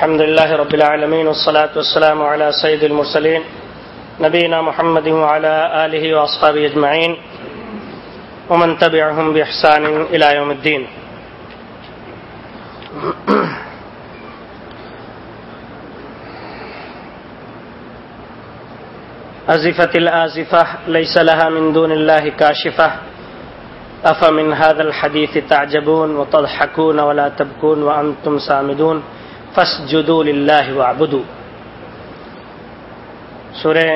الحمد لله رب العالمين والصلاة والسلام على سيد المرسلين نبينا محمد وعلى آله وأصحابه أجمعين ومن تبعهم بإحسان إلى يوم الدين أزفت الآزفة ليس لها من دون الله كاشفة أفمن هذا الحديث تعجبون وتضحكون ولا تبكون وأنتم سامدون فاسجدوا لله واعبدوا. سورہ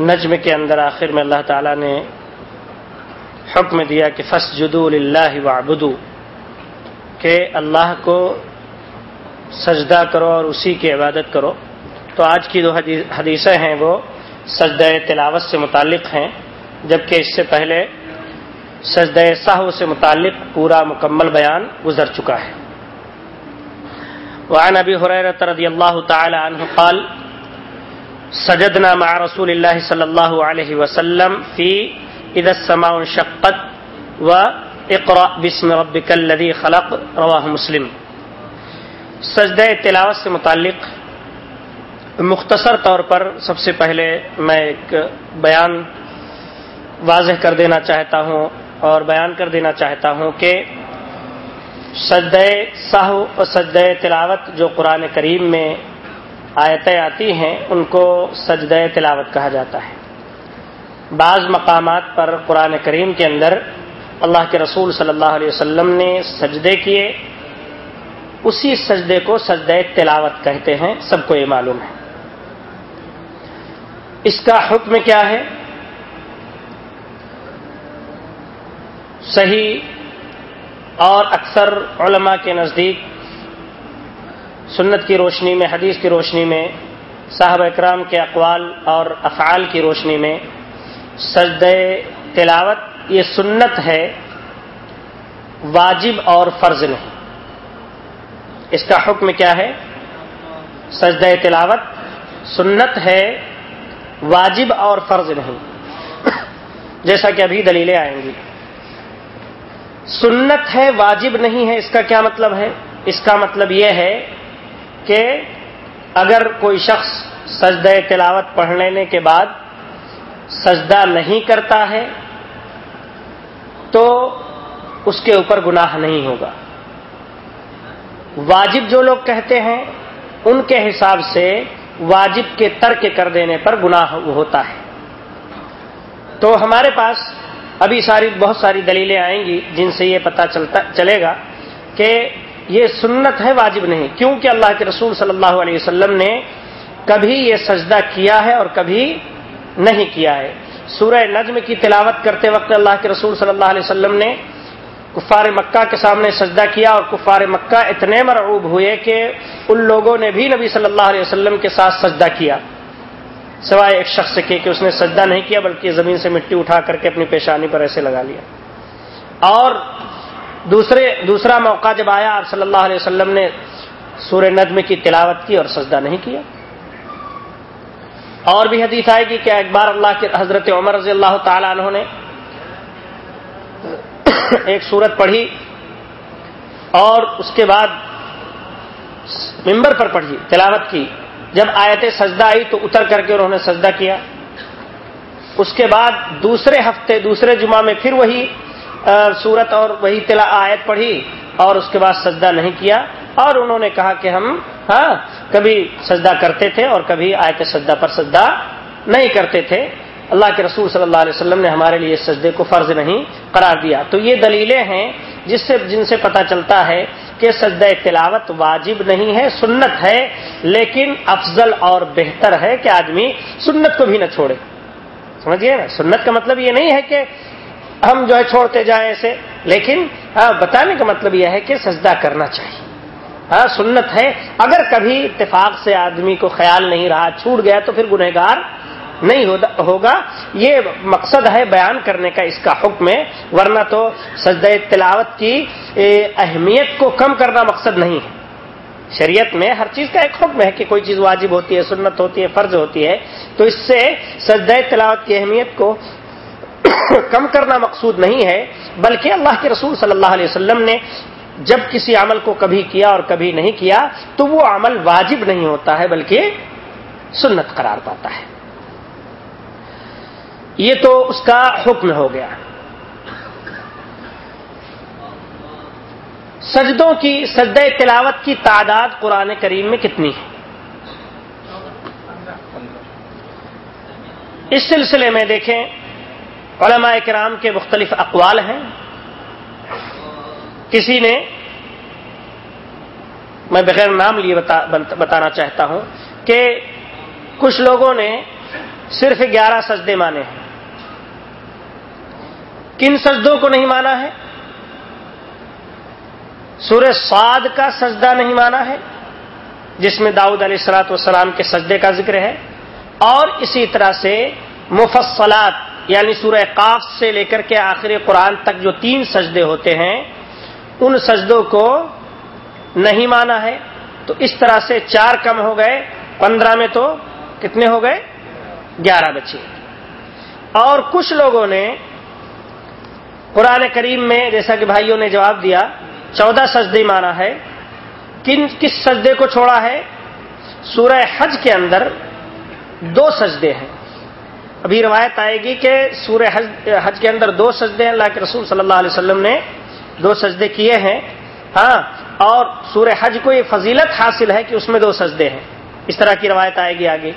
نجم کے اندر آخر میں اللہ تعالیٰ نے حکم دیا کہ فس جدو اللہ وابدو کہ اللہ کو سجدہ کرو اور اسی کی عبادت کرو۔ تو آج کی دو حدیثیں ہیں، وہ سجدہ تلاوت سے متعلق ہیں، جبکہ اس سے پہلے سجدہ صاحب سے متعلق پورا مکمل بیان گزر چکا ہے۔ وعن ابی حریرت رضی اللہ تعالی عنہ قال، سجدنا مع رسول اللہ صلی اللہ علیہ وسلم فی اذا السماء انشقت و اقرأ بسم ربک الذی خلق، رواہ مسلم۔ سجدہ تلاوت سے متعلق مختصر طور پر سب سے پہلے میں ایک بیان واضح کر دینا چاہتا ہوں اور بیان کر دینا چاہتا ہوں کہ سجدہ صاحو اور سجدہ تلاوت جو قرآن کریم میں آیتیں آتی ہیں، ان کو سجدہ تلاوت کہا جاتا ہے۔ بعض مقامات پر قرآن کریم کے اندر اللہ کے رسول صلی اللہ علیہ وسلم نے سجدے کیے۔ اسی سجدے کو سجدہ تلاوت کہتے ہیں، سب کو یہ معلوم ہے۔ اس کا حکم کیا ہے؟ صحیح اور اکثر علماء کے نزدیک سنت کی روشنی میں، حدیث کی روشنی میں صاحب اکرام کے اقوال اور افعال کی روشنی میں سجد تلاوت، یہ سنت ہے، واجب اور فرض نہیں۔ اس کا حکم کیا ہے؟ سجد تلاوت سنت ہے، واجب اور فرض نہیں۔ جیسا کہ ابھی دلیلیں آئیں گی۔ سنت ہے، واجب نہیں ہے، اس کا کیا مطلب ہے؟ اس کا مطلب یہ ہے کہ اگر کوئی شخص سجدہ تلاوت پڑھ لینے کے بعد سجدہ نہیں کرتا ہے، تو اس کے اوپر گناہ نہیں ہوگا۔ واجب جو لوگ کہتے ہیں، ان کے حساب سے واجب کے ترک کر دینے پر گناہ ہوتا ہے۔ تو ہمارے پاس ابھی ساری بہت ساری دلیلیں آئیں گی جن سے یہ پتا چلتا چلے گا کہ یہ سنت ہے واجب نہیں، کیونکہ اللہ کے رسول صلی اللہ علیہ وسلم نے کبھی یہ سجدہ کیا ہے اور کبھی نہیں کیا ہے۔ سورہ نجم کی تلاوت کرتے وقت اللہ کے رسول صلی اللہ علیہ وسلم نے کفار مکہ کے سامنے سجدہ کیا اور کفار مکہ اتنے مرعوب ہوئے کہ ان لوگوں نے بھی نبی صلی اللہ علیہ وسلم کے ساتھ سجدہ کیا۔ سوائے ایک شخص کے کہ اس نے سجدہ نہیں کیا بلکہ زمین سے مٹی اٹھا کر کے اپنی پیشانی پر ایسے لگا لیا۔ اور دوسرے، دوسرا موقع جب آیا، آپ صلی اللہ علیہ وسلم نے سورہ نظم کی تلاوت کی اور سجدہ نہیں کیا۔ اور بھی حدیث آئے گی کہ ایک بار اللہ کے حضرت عمر رضی اللہ تعالی عنہ نے ایک سورت پڑھی اور اس کے بعد ممبر پر پڑھی، تلاوت کی۔ جب آیت سجدہ آئی تو اتر کر کے انہوں نے سجدہ کیا۔ اس کے بعد دوسرے ہفتے، دوسرے جمعہ میں پھر وہی سورت اور وہی تلا آیت پڑھی اور اس کے بعد سجدہ نہیں کیا۔ اور انہوں نے کہا کہ ہم ہاں کبھی سجدہ کرتے تھے اور کبھی آیت سجدہ پر سجدہ نہیں کرتے تھے۔ اللہ کے رسول صلی اللہ علیہ وسلم نے ہمارے لیے سجدے کو فرض نہیں قرار دیا۔ تو یہ دلیلیں ہیں جس سے، جن سے پتا چلتا ہے کہ سجدہ تلاوت واجب نہیں ہے، سنت ہے، لیکن افضل اور بہتر ہے کہ آدمی سنت کو بھی نہ چھوڑے۔ سمجھیے نا؟ سنت کا مطلب یہ نہیں ہے کہ ہم جو ہے چھوڑتے جائیں ایسے لیکن ہاں، بتانے کا مطلب یہ ہے کہ سجدہ کرنا چاہیے۔ ہاں سنت ہے۔ اگر کبھی اتفاق سے آدمی کو خیال نہیں رہا، چھوٹ گیا تو پھر گنہگار نہیں ہوگا، یہ مقصد ہے بیان کرنے کا اس کا حکم ہے ورنہ تو سجدہ تلاوت کی اہمیت کو کم کرنا مقصد نہیں ہے۔ شریعت میں ہر چیز کا ایک حکم ہے کہ کوئی چیز واجب ہوتی ہے، سنت ہوتی ہے، فرض ہوتی ہے، تو اس سے سجدہ تلاوت کی اہمیت کو کم کرنا مقصود نہیں ہے، بلکہ اللہ کے رسول صلی اللہ علیہ وسلم نے جب کسی عمل کو کبھی کیا اور کبھی نہیں کیا، تو وہ عمل واجب نہیں ہوتا ہے، بلکہ سنت قرار پاتا ہے۔ یہ تو اس کا حکم ہو گیا۔ سجدوں کی، سجدہ تلاوت کی تعداد قرآن کریم میں کتنی ہے؟ اس سلسلے میں دیکھیں، علماء کرام کے مختلف اقوال ہیں۔ کسی نے، میں بغیر نام لیے بتانا چاہتا ہوں کہ کچھ لوگوں نے صرف گیارہ سجدے مانے ہیں۔ کن سجدوں کو نہیں مانا ہے؟ سورہ سعد کا سجدہ نہیں مانا ہے، جس میں داؤد علیہ السلاط والسلام کے سجدے کا ذکر ہے، اور اسی طرح سے مفصلات یعنی سورہ قاف سے لے کر کے آخری قرآن تک جو تین سجدے ہوتے ہیں، ان سجدوں کو نہیں مانا ہے۔ تو اس طرح سے چار کم ہو گئے، پندرہ میں تو کتنے ہو گئے؟ گیارہ بچے۔ اور کچھ لوگوں نے قرآن کریم میں جیسا کہ بھائیوں نے جواب دیا، چودہ سجدے مانا ہے۔ کن، کس سجدے کو چھوڑا ہے؟ سورہ حج کے اندر دو سجدے ہیں۔ ابھی روایت آئے گی کہ سورہ حج حج کے اندر دو سجدے ہیں۔ اللہ کے رسول صلی اللہ علیہ وسلم نے دو سجدے کیے ہیں۔ ہاں اور سورہ حج کو یہ فضیلت حاصل ہے کہ اس میں دو سجدے ہیں۔ اس طرح کی روایت آئے گی آگے۔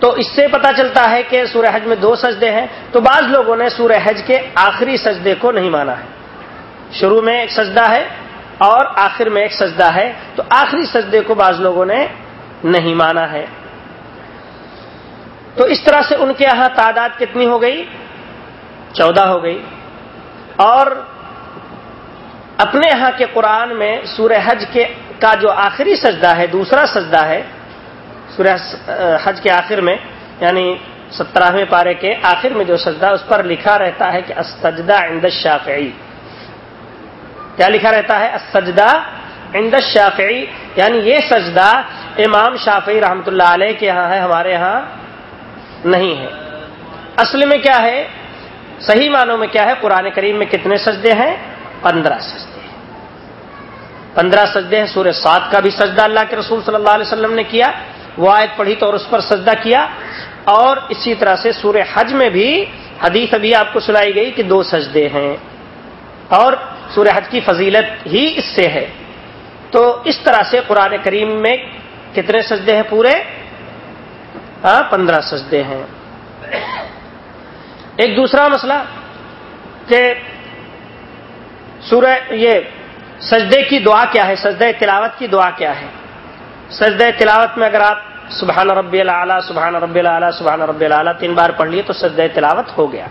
تو اس سے پتا چلتا ہے کہ سورہ حج میں دو سجدے ہیں تو بعض لوگوں نے سورہ حج کے آخری سجدے کو نہیں مانا ہے۔ شروع میں ایک سجدہ ہے اور آخر میں ایک سجدہ ہے، تو آخری سجدے کو بعض لوگوں نے نہیں مانا ہے۔ تو اس طرح سے ان کے یہاں تعداد کتنی ہو گئی؟ چودہ ہو گئی۔ اور اپنے یہاں کے قرآن میں سورہ حج کے کا جو آخری سجدہ ہے، دوسرا سجدہ ہے سورہ حج کے آخر میں یعنی سترہویں پارے کے آخر میں جو سجدہ، اس پر لکھا رہتا ہے کہ اسجدہ عند الشافعی۔ کیا لکھا رہتا ہے؟ اسجدہ عند الشافعی۔ یعنی یہ سجدہ امام شافعی رحمت اللہ علیہ کے یہاں ہے، ہمارے یہاں نہیں ہے۔ اصل میں کیا ہے؟ صحیح معنوں میں کیا ہے؟ قرآن کریم میں کتنے سجدے ہیں؟ پندرہ سجدے۔ ہیں پندرہ سجدے ہیں۔ سورہ سات کا بھی سجدہ اللہ کے رسول صلی اللہ علیہ وسلم نے کیا۔ وہ آیت پڑھی تو اور اس پر سجدہ کیا اور اسی طرح سے سورہ حج میں بھی حدیث ابھی آپ کو سنائی گئی کہ دو سجدے ہیں اور سورہ حج کی فضیلت ہی اس سے ہے تو اس طرح سے قرآن کریم میں کتنے سجدے ہیں پورے؟ پندرہ سجدے ہیں۔ ایک دوسرا مسئلہ کہ سورہ یہ سجدے کی دعا کیا ہے؟ سجدہ تلاوت کی دعا کیا ہے؟ سجدہ تلاوت میں اگر آپ سبحان رب العلیٰ سبحان رب العلیٰ سبحان رب العلیٰ تین بار پڑھ لیے تو سجدہ تلاوت ہو گیا۔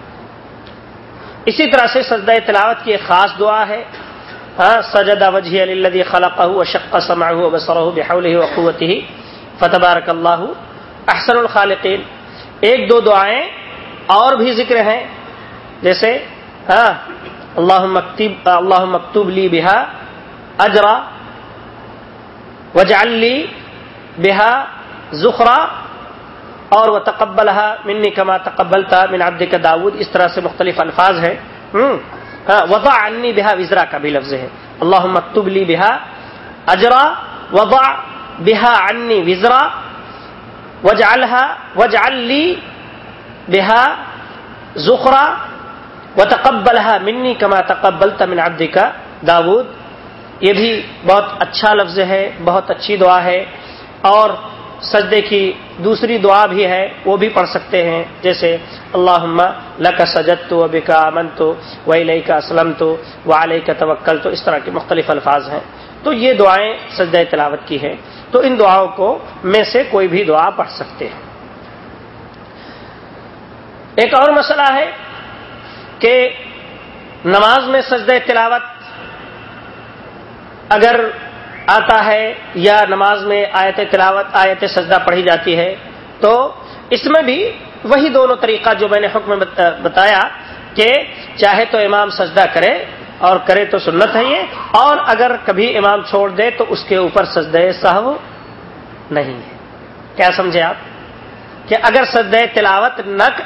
اسی طرح سے سجدہ تلاوت کی ایک خاص دعا ہے۔ ہاں سجد وجہ علی خلق شق سماح بسرہ بحول وقوت ہی فتبارک اللہ، احسن الخالقین۔ ایک دو دعائیں اور بھی ذکر ہیں۔ جیسے ہاں اللہ مکتب اللہ مکتوب لی بہا اجرا وجعلی بہا زخرا اور وہ تقبل منی کما تقبل تھا من عبد کا داود۔ اس طرح سے مختلف الفاظ ہیں۔ ہاں، وضع عنی بہا وزرا کا بھی لفظ ہے۔ اللہ مکتوب لی بہا اجرا، وضع بہا عنی وزرا وجعلها وجعل لی بہا زخرا و تقبلها منی کما تقبل من عبد کا داود۔ یہ بھی بہت اچھا لفظ ہے، بہت اچھی دعا ہے، اور سجدے کی دوسری دعا بھی ہے، وہ بھی پڑھ سکتے ہیں، جیسے اللہ لک سجد تو اب کا امن تو ولی کا اسلم تو و علیہ کا توکل تو اس طرح کے مختلف الفاظ ہیں۔ تو یہ دعائیں سجدہ تلاوت کی ہیں۔ تو ان دعاؤں کو میں سے کوئی بھی دعا پڑھ سکتے ہیں۔ ایک اور مسئلہ ہے کہ نماز میں سجدہ تلاوت اگر آتا ہے یا نماز میں آیت تلاوت، آیت سجدہ پڑھی جاتی ہے، تو اس میں بھی وہی دونوں طریقہ جو میں نے حکم بتایا کہ چاہے تو امام سجدہ کرے اور کرے تو سنت ہے یہ، اور اگر کبھی امام چھوڑ دے تو اس کے اوپر سجدہ صاحب نہیں ہے۔ کیا سمجھے آپ؟ کہ اگر سجدہ تلاوت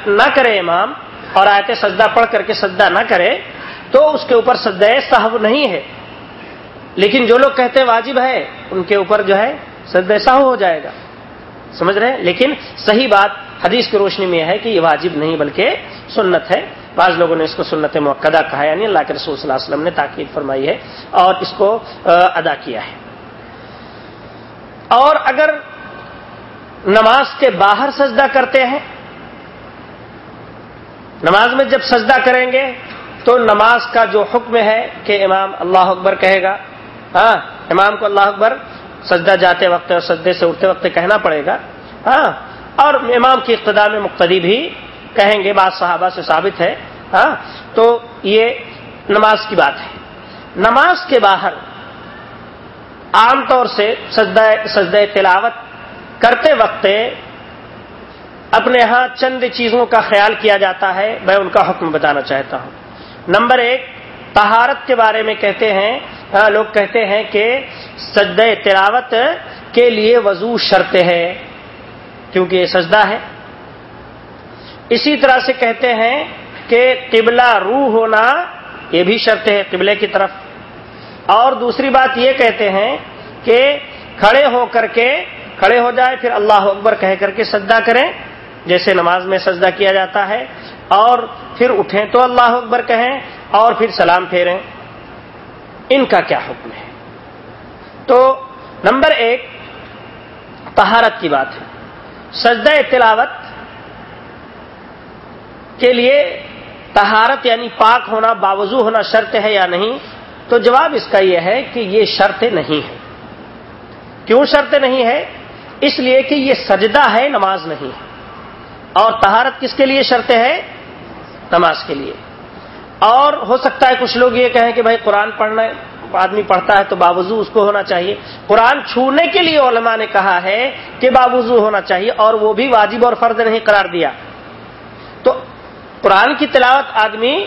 نہ کرے امام اور آیت سجدہ پڑھ کر کے سجدہ نہ کرے تو اس کے اوپر سجدہ صاحب نہیں ہے۔ لیکن جو لوگ کہتے ہیں واجب ہے، ان کے اوپر جو ہے سجدہ صاحب ہو جائے گا۔ سمجھ رہے ہیں؟ لیکن صحیح بات حدیث کی روشنی میں ہے کہ یہ واجب نہیں بلکہ سنت ہے۔ بعض لوگوں نے اس کو سنت موقع کہا یعنی اللہ کے رسول صلی اللہ علیہ وسلم نے تاکید فرمائی ہے اور اس کو ادا کیا ہے۔ اور اگر نماز کے باہر سجدہ کرتے ہیں، نماز میں جب سجدہ کریں گے تو نماز کا جو حکم ہے کہ امام اللہ اکبر کہے گا ہاں امام کو اللہ اکبر سجدہ جاتے وقت اور سجدے سے اٹھتے وقت کہنا پڑے گا۔ ہاں اور امام کی اقتدا میں مقتدی بھی کہیں گے، بعض صحابہ سے ثابت ہے۔ ہاں تو یہ نماز کی بات ہے۔ نماز کے باہر عام طور سے سجدہ سجدہ تلاوت کرتے وقت اپنے ہاں چند چیزوں کا خیال کیا جاتا ہے۔ میں ان کا حکم بتانا چاہتا ہوں۔ نمبر ایک تہارت کے بارے میں کہتے ہیں لوگ کہتے ہیں کہ سجدہ تلاوت کے لیے وضو شرط ہے، کیونکہ یہ سجدہ ہے۔ اسی طرح سے کہتے ہیں کہ قبلہ روح ہونا یہ بھی شرط ہے، قبلے کی طرف۔ اور دوسری بات یہ کہتے ہیں کہ کھڑے ہو کر کے، کھڑے ہو جائے، پھر اللہ اکبر کہہ کر کے سجدہ کریں، جیسے نماز میں سجدہ کیا جاتا ہے۔ اور پھر اٹھیں تو اللہ اکبر کہیں اور پھر سلام پھیریں۔ ان کا کیا حکم ہے؟ تو نمبر ایک تہارت کی بات ہے۔ سجدہ تلاوت کے لیے تہارت یعنی پاک ہونا، باوضو ہونا شرط ہے یا نہیں؟ تو جواب اس کا یہ ہے کہ یہ شرط نہیں ہے۔ کیوں شرط نہیں ہے؟ اس لیے کہ یہ سجدہ ہے، نماز نہیں ہے۔ اور تہارت کس کے لیے شرط ہے؟ نماز کے لیے۔ اور ہو سکتا ہے کچھ لوگ یہ کہیں کہ بھائی قرآن پڑھنا آدمی پڑھتا ہے تو باوضو اس کو ہونا چاہیے۔ قرآن چھونے کے لیے علماء نے کہا ہے کہ باوضو ہونا چاہیے اور وہ بھی واجب اور فرد نہیں قرار دیا۔ تو قرآن کی تلاوت آدمی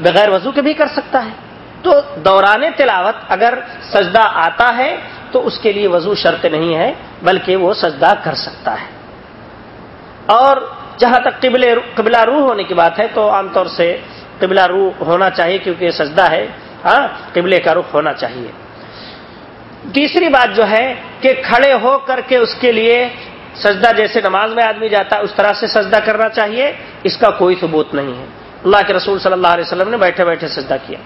بغیر وضو کے بھی کر سکتا ہے۔ تو دوران تلاوت اگر سجدہ آتا ہے تو اس کے لیے وضو شرط نہیں ہے، بلکہ وہ سجدہ کر سکتا ہے۔ اور جہاں تک قبل قبلہ روح ہونے کی بات ہے تو عام طور سے قبلہ روح ہونا چاہیے کیونکہ یہ سجدہ ہے۔ ہاں قبلے کا رخ ہونا چاہیے۔ تیسری بات جو ہے کہ کھڑے ہو کر کے اس کے لیے سجدہ جیسے نماز میں آدمی جاتا ہے، اس طرح سے سجدہ کرنا چاہیے۔ اس کا کوئی ثبوت نہیں ہے۔ اللہ کے رسول صلی اللہ علیہ وسلم نے بیٹھے بیٹھے سجدہ کیا۔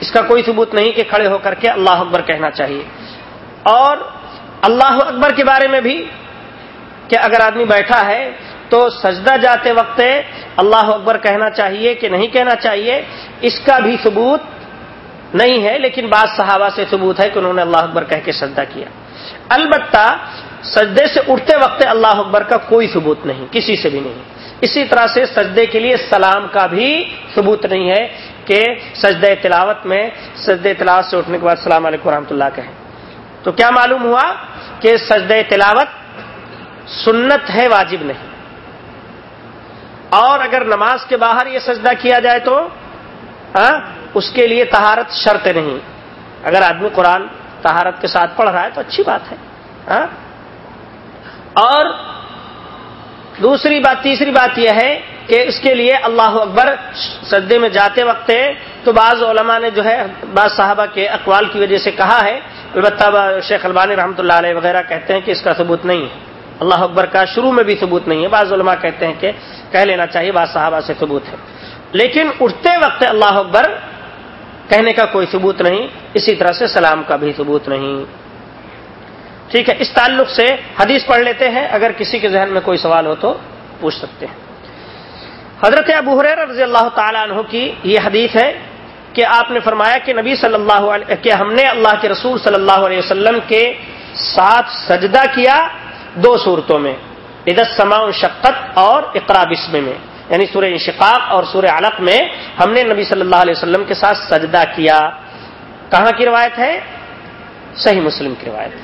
اس کا کوئی ثبوت نہیں کہ کھڑے ہو کر کے اللہ اکبر کہنا چاہیے۔ اور اللہ اکبر کے بارے میں بھی کہ اگر آدمی بیٹھا ہے تو سجدہ جاتے وقت اللہ اکبر کہنا چاہیے کہ نہیں کہنا چاہیے، اس کا بھی ثبوت نہیں ہے، لیکن بعض صحابہ سے ثبوت ہے کہ انہوں نے اللہ اکبر کہہ کے سجدہ کیا۔ البتہ سجدے سے اٹھتے وقت اللہ اکبر کا کوئی ثبوت نہیں، کسی سے بھی نہیں۔ اسی طرح سے سجدے کے لیے سلام کا بھی ثبوت نہیں ہے کہ سجدہ تلاوت میں سجدہ تلاوت سے اٹھنے کے بعد السلام علیکم ورحمۃ اللہ کہیں۔ تو کیا معلوم ہوا کہ سجدہ تلاوت سنت ہے، واجب نہیں۔ اور اگر نماز کے باہر یہ سجدہ کیا جائے تو ہاں اس کے لیے تہارت شرط نہیں۔ اگر آدمی قرآن تہارت کے ساتھ پڑھ رہا ہے تو اچھی بات ہے ہاں۔ اور دوسری بات، تیسری بات یہ ہے کہ اس کے لیے اللہ اکبر سجدے میں جاتے وقت تو بعض علماء نے جو ہے، بعض صحابہ کے اقوال کی وجہ سے کہا ہے، البتہ شیخ البانی رحمۃ اللہ علیہ وغیرہ کہتے ہیں کہ اس کا ثبوت نہیں ہے۔ اللہ اکبر کا شروع میں بھی ثبوت نہیں ہے۔ بعض علماء کہتے ہیں کہ کہہ لینا چاہیے، بعض صحابہ سے ثبوت ہے۔ لیکن اٹھتے وقت اللہ اکبر کہنے کا کوئی ثبوت نہیں، اسی طرح سے سلام کا بھی ثبوت نہیں۔ ٹھیک ہے، اس تعلق سے حدیث پڑھ لیتے ہیں۔ اگر کسی کے ذہن میں کوئی سوال ہو تو پوچھ سکتے ہیں۔ حضرت ابو حریر رضی اللہ تعالیٰ عنہ کی یہ حدیث ہے کہ آپ نے فرمایا کہ نبی صلی اللہ علیہ، کہ ہم نے اللہ کے رسول صلی اللہ علیہ وسلم کے ساتھ سجدہ کیا دو صورتوں میں ادت سما شقت اور اقرا بسم میں یعنی سورہ انشقاق اور سورہ علق میں ہم نے نبی صلی اللہ علیہ وسلم کے ساتھ سجدہ کیا۔ کہاں کی روایت ہے؟ صحیح مسلم کی روایت۔ ہے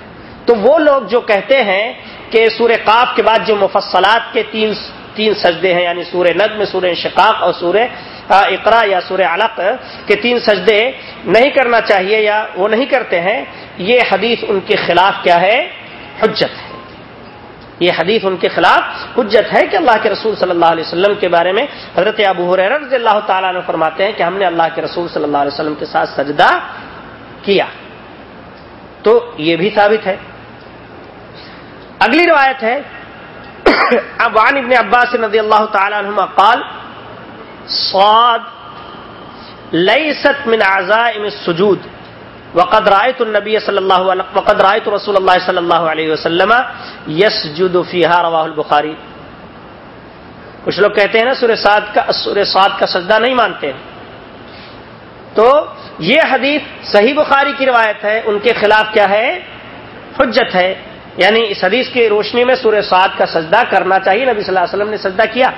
تو وہ لوگ جو کہتے ہیں کہ سورہ قاف کے بعد جو مفصلات کے تین تین سجدے ہیں یعنی سورہ ند سورہ انشقاق اور سورہ اقرا یا سورہ علق کے تین سجدے نہیں کرنا چاہیے یا وہ نہیں کرتے ہیں، یہ حدیث ان کے خلاف کیا ہے؟ حجت ہے۔ یہ حدیث ان کے خلاف حجت ہے کہ اللہ کے رسول صلی اللہ علیہ وسلم کے بارے میں حضرت ابو رضی اللہ تعالیٰ نے فرماتے ہیں کہ ہم نے اللہ کے رسول صلی اللہ علیہ وسلم کے ساتھ سجدہ کیا۔ تو یہ بھی ثابت ہے۔ اگلی روایت ہے۔ وعن ابن عباس رضی اللہ تعالی عنہما قال، صاد لیست من عزائم السجود۔ وقد رأيت النبي صلى الله عليه وقد رأيت رسول الله صلى الله عليه وسلم يسجد فيها، رواه البخاری کچھ لوگ کہتے ہیں نا، سورہ سعد کا، سورہ سعد کا سجدہ نہیں مانتے تو یہ حدیث صحیح بخاری کی روایت ہے، ان کے خلاف کیا ہے؟ حجت ہے۔ یعنی اس حدیث کی روشنی میں سورہ سعد کا سجدہ کرنا چاہیے، نبی صلی اللہ علیہ وسلم نے سجدہ کیا۔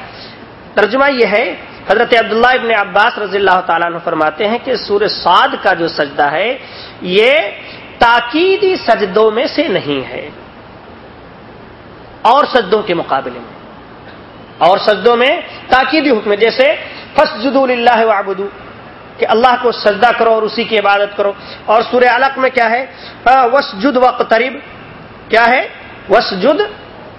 ترجمہ یہ ہے، حضرت عبداللہ ابن عباس رضی اللہ تعالیٰ عنہ فرماتے ہیں کہ سورہ سعد کا جو سجدہ ہے، یہ تاکیدی سجدوں میں سے نہیں ہے۔ اور سجدوں کے مقابلے میں۔ اور سجدوں میں تاکیدی حکم جیسے فسجد اللہ وعبدو کہ اللہ کو سجدہ کرو اور اسی کی عبادت کرو۔ اور سورہ علق میں کیا ہے؟ وسجد وقترب کیا ہے؟ وسجد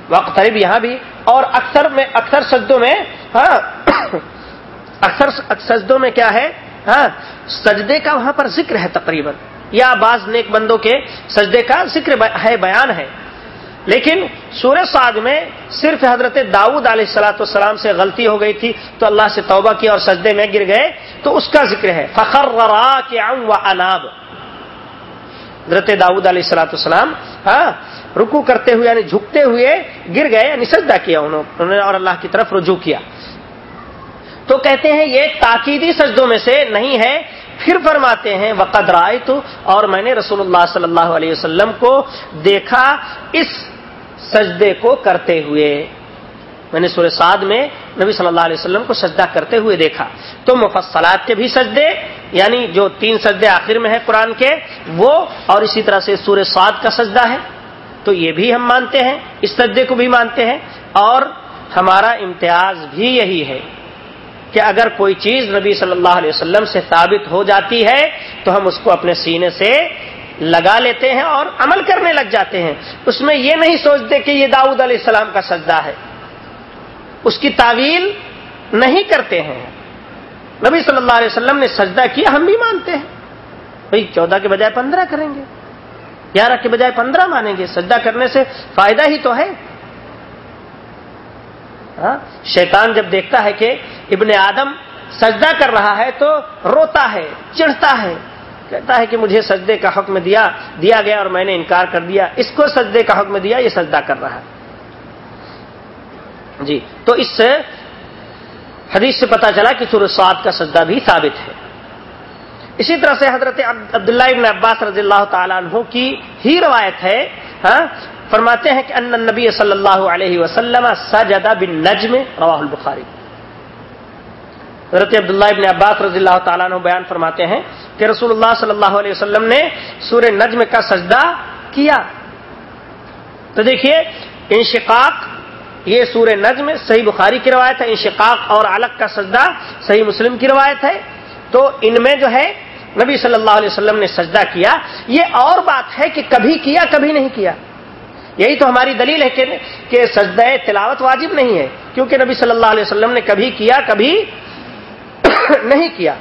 وقترب یہاں بھی، اور اکثر میں، اکثر سجدوں میں ہاں اکثر، سجدوں میں کیا ہے؟ ہاں سجدے کا وہاں پر ذکر ہے تقریباً۔ یا بعض نیک بندوں کے سجدے کا ذکر ہے، بیان ہے۔ لیکن سورہ سعد میں صرف حضرت داؤد علیہ السلاۃ والسلام سے غلطی ہو گئی تھی، تو اللہ سے توبہ کی اور سجدے میں گر گئے، تو اس کا ذکر ہے۔ فخر کے و اناب حضرت داؤد علیہ السلاۃ والسلام ہاں رکو کرتے ہوئے یعنی جھکتے ہوئے گر گئے یعنی سجدہ کیا انہوں نے اور اللہ کی طرف رجوع کیا۔ تو کہتے ہیں یہ تاکیدی سجدوں میں سے نہیں ہے۔ پھر فرماتے ہیں، وقد رائے تو اور میں نے رسول اللہ صلی اللہ علیہ وسلم کو دیکھا اس سجدے کو کرتے ہوئے۔ میں نے سورہ سعد میں نبی صلی اللہ علیہ وسلم کو سجدہ کرتے ہوئے دیکھا۔ تو مفصلات کے بھی سجدے یعنی جو تین سجدے آخر میں ہے قرآن کے، وہ اور اسی طرح سے سورہ سعد کا سجدہ ہے۔ تو یہ بھی ہم مانتے ہیں، اس سجدے کو بھی مانتے ہیں، اور ہمارا امتیاز بھی یہی ہے کہ اگر کوئی چیز نبی صلی اللہ علیہ وسلم سے ثابت ہو جاتی ہے، تو ہم اس کو اپنے سینے سے لگا لیتے ہیں اور عمل کرنے لگ جاتے ہیں۔ اس میں یہ نہیں سوچتے کہ یہ داؤد علیہ السلام کا سجدہ ہے۔ اس کی تعویل نہیں کرتے ہیں۔ نبی صلی اللہ علیہ وسلم نے سجدہ کیا، ہم بھی مانتے ہیں۔ بھائی، چودہ کے بجائے پندرہ کریں گے۔ گیارہ کے بجائے پندرہ مانیں گے، سجدہ کرنے سے فائدہ ہی تو ہے۔ ہاں؟ شیطان جب دیکھتا ہے کہ ابن آدم سجدہ کر رہا ہے تو روتا ہے، چڑھتا ہے۔ کہتا ہے کہ مجھے سجدے کا حکم دیا دیا گیا اور میں نے انکار کر دیا۔ اس کو سجدے کا حکم دیا، یہ سجدہ کر رہا ہے۔ جی تو اس سے حدیث سے پتا چلا کہ سورج سعد کا سجدہ بھی ثابت ہے۔ اسی طرح سے حضرت عبداللہ ابن عباس رضی اللہ تعالیٰ عنہ کی ہی روایت ہے ہاں فرماتے ہیں کہ ان نبی صلی اللہ علیہ وسلم سجدہ بن نجم رواہ البخاری۔ حضرت عبداللہ ابن عباس رضی اللہ تعالیٰ عنہ بیان فرماتے ہیں کہ رسول اللہ صلی اللہ علیہ وسلم نے سورہ نجم کا سجدہ کیا۔ تو دیکھیے، انشقاق، یہ سورہ نجم، صحیح بخاری کی روایت ہے، انشقاق اور الگ کا سجدہ صحیح مسلم کی روایت ہے۔ تو ان میں جو ہے نبی صلی اللہ علیہ وسلم نے سجدہ کیا۔ یہ اور بات ہے کہ کبھی کیا، کبھی نہیں کیا۔ یہی تو ہماری دلیل ہے کہ کہ سجدہ تلاوت واجب نہیں ہے، کیونکہ نبی صلی اللہ علیہ وسلم نے کبھی کیا، کبھی نہیں کیا۔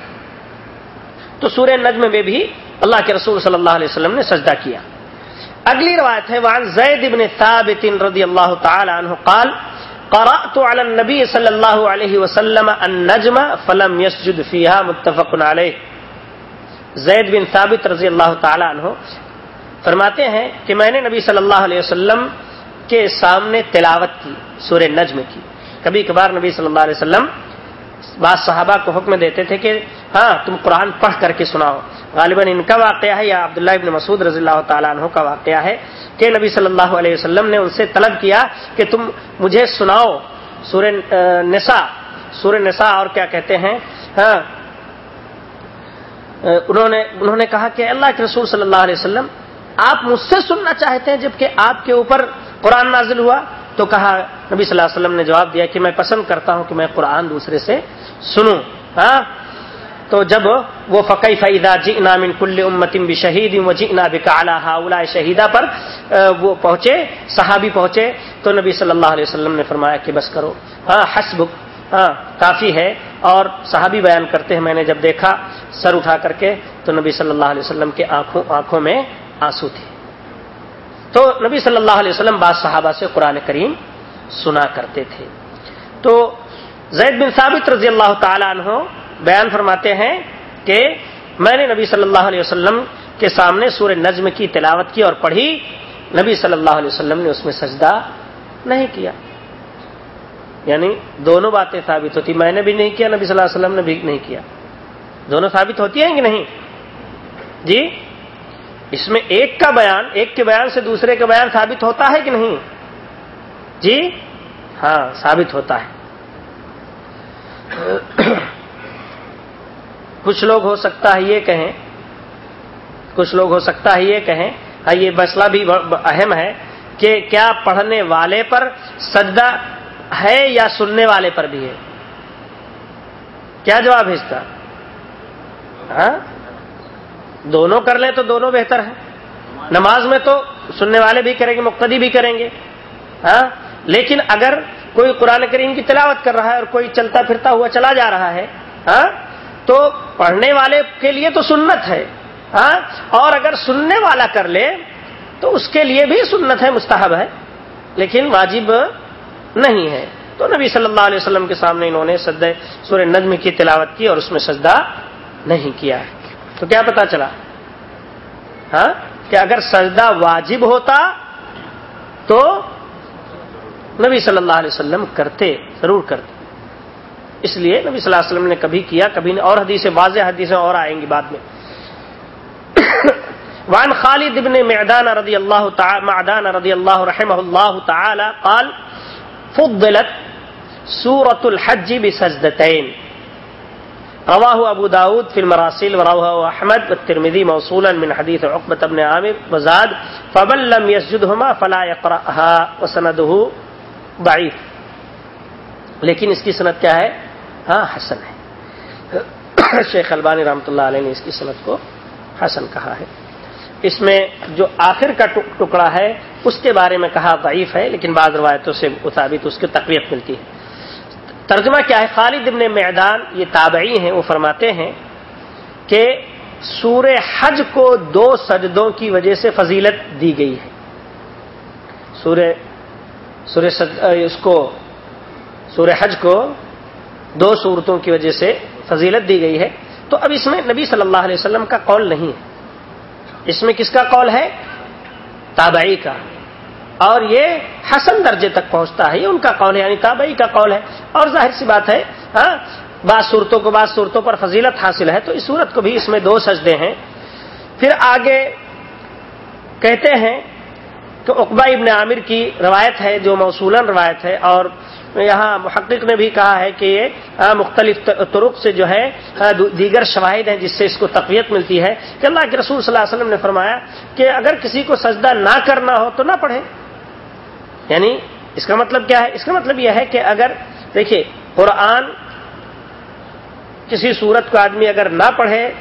تو سورہ نجم میں بھی اللہ کے رسول صلی اللہ علیہ وسلم نے سجدہ کیا۔ اگلی روایت ہے، وعن زید بن ثابت رضی اللہ تعالی عنہ قال قرأت على النبي صلى الله عليه وسلم النجم فلم يسجد فيها متفق عليه. زید بن ثابت رضی اللہ تعالی عنہ فرماتے ہیں کہ میں نے نبی صلی اللہ علیہ وسلم کے سامنے تلاوت کی، سورہ نجم کی۔ کبھی کبھار نبی صلی اللہ علیہ وسلم بعض صحابہ کو حکم دیتے تھے کہ ہاں تم قرآن پڑھ کر کے سناؤ۔ غالباً ان کا واقعہ ہے، یا عبداللہ ابن مسعود رضی اللہ تعالیٰ عنہ کا واقعہ ہے کہ نبی صلی اللہ علیہ وسلم نے ان سے طلب کیا کہ تم مجھے سناؤ۔ سورہ نسا سورہ نسا اور کیا کہتے ہیں؟ ہاں۔ انہوں نے انہوں نے کہا کہ اللہ کے رسول صلی اللہ علیہ وسلم، آپ مجھ سے سننا چاہتے ہیں جبکہ آپ کے اوپر قرآن نازل ہوا۔ تو کہا نبی صلی اللہ علیہ وسلم نے جواب دیا کہ میں پسند کرتا ہوں کہ میں قرآن دوسرے سے سنوں۔ ہاں؟ تو جب وہ فقی فعیدہ جی من کل امتم بھی شہید و جی بکا شہیدہ پر وہ پہنچے، صحابی پہنچے۔ تو نبی صلی اللہ علیہ وسلم نے فرمایا کہ بس کرو۔ ہاں حسب ہاں کافی ہے۔ اور صحابی بیان کرتے ہیں، میں نے جب دیکھا، سر اٹھا کر کے، تو نبی صلی اللہ علیہ وسلم کے آنکھوں آنکھوں میں آنسو تھے۔ تو نبی صلی اللہ علیہ وسلم بعض صحابہ سے قرآن کریم سنا کرتے تھے۔ تو زید بن ثابت رضی اللہ تعالی عنہ بیان فرماتے ہیں کہ میں نے نبی صلی اللہ علیہ وسلم کے سامنے سورہ نجم کی تلاوت کی اور پڑھی۔ نبی صلی اللہ علیہ وسلم نے اس میں سجدہ نہیں کیا۔ یعنی دونوں باتیں ثابت ہوتی۔ میں نے بھی نہیں کیا، نبی صلی اللہ علیہ وسلم نے بھی نہیں کیا۔ دونوں ثابت ہوتی ہیں کہ نہیں؟ جی؟ اس میں ایک کا بیان، ایک کے بیان سے دوسرے کا بیان ثابت ہوتا ہے کہ نہیں؟ جی؟ ہاں ثابت ہوتا ہے۔ کچھ لوگ ہو سکتا ہے یہ کہیں، کچھ لوگ ہو سکتا ہے یہ کہیں ہاں یہ مسئلہ بھی اہم ہے کہ کیا پڑھنے والے پر سجدہ ہے یا سننے والے پر بھی ہے؟ کیا جواب ہے اس کا؟ ہاں؟ دونوں کر لیں تو دونوں بہتر ہے نماز میں تو سننے والے بھی کریں گے، مقتدی بھی کریں گے۔ ہاں؟ لیکن اگر کوئی قرآن کریم کی تلاوت کر رہا ہے اور کوئی چلتا پھرتا ہوا چلا جا رہا ہے ہاں؟ تو پڑھنے والے کے لیے تو سنت ہے۔ ہاں؟ اور اگر سننے والا کر لے تو اس کے لیے بھی سنت ہے، مستحب ہے۔ لیکن واجب نہیں ہے۔ تو نبی صلی اللہ علیہ وسلم کے سامنے انہوں نے سد سورہ نظم کی تلاوت کی اور اس میں سجدہ نہیں کیا ہے۔ تو کیا پتا چلا؟ ہاں؟ کہ اگر سجدہ واجب ہوتا تو نبی صلی اللہ علیہ وسلم کرتے، ضرور کرتے۔ اس لیے نبی صلی اللہ علیہ وسلم نے کبھی کیا، کبھی اور حدیثیں، واضح حدیثیں اور آئیں گی بعد میں۔ وعن خالد بن معدان رضی اللہ تعالی معدان رضی اللہ رحمہ اللہ تعالی قال، فضلت سورة الحج بسجدتين رواه ابو داود في المراسيل ورواه احمد والترمذي موصولا من حديث عقبة بن عامر وزاد فمن لم يسجدهما فلا يقرأها وسنده ضعيف لیکن اس کی صنعت کیا ہے؟ ہاں حسن ہے۔ شیخ البانی رحمۃ اللہ علیہ نے اس کی صنعت کو حسن کہا ہے۔ اس میں جو آخر کا ٹکڑا ہے، اس کے بارے میں کہا ضعیف ہے، لیکن بعض روایتوں سے مطابق اس کی تقویت ملتی ہے۔ ترجمہ کیا ہے؟ خالد ابن میدان یہ تابعی ہیں، وہ فرماتے ہیں کہ سور حج کو دو سجدوں کی وجہ سے فضیلت دی گئی ہے۔ سور سور اس کو سور حج کو دو صورتوں کی وجہ سے فضیلت دی گئی ہے۔ تو اب اس میں نبی صلی اللہ علیہ وسلم کا قول نہیں ہے۔ اس میں کس کا قول ہے؟ تابعی کا۔ اور یہ حسن درجے تک پہنچتا ہے، یہ ان کا قول ہے یعنی تابعی کا قول ہے۔ اور ظاہر سی بات ہے ہاں بعض صورتوں کو بعض صورتوں پر فضیلت حاصل ہے، تو اس صورت کو بھی اس میں دو سجدے ہیں۔ پھر آگے کہتے ہیں کہ اقبا ابن عامر کی روایت ہے، جو موصولن روایت ہے، اور یہاں محقق نے بھی کہا ہے کہ یہ ہاں، مختلف طرق سے جو ہے ہاں، دیگر شواہد ہیں، جس سے اس کو تقویت ملتی ہے۔ کہ اللہ کے رسول صلی اللہ علیہ وسلم نے فرمایا کہ اگر کسی کو سجدہ نہ کرنا ہو تو نہ پڑھے یعنی اس کا مطلب کیا ہے؟ اس کا مطلب یہ ہے کہ اگر دیکھیے، قرآن کسی صورت کو آدمی اگر نہ پڑھے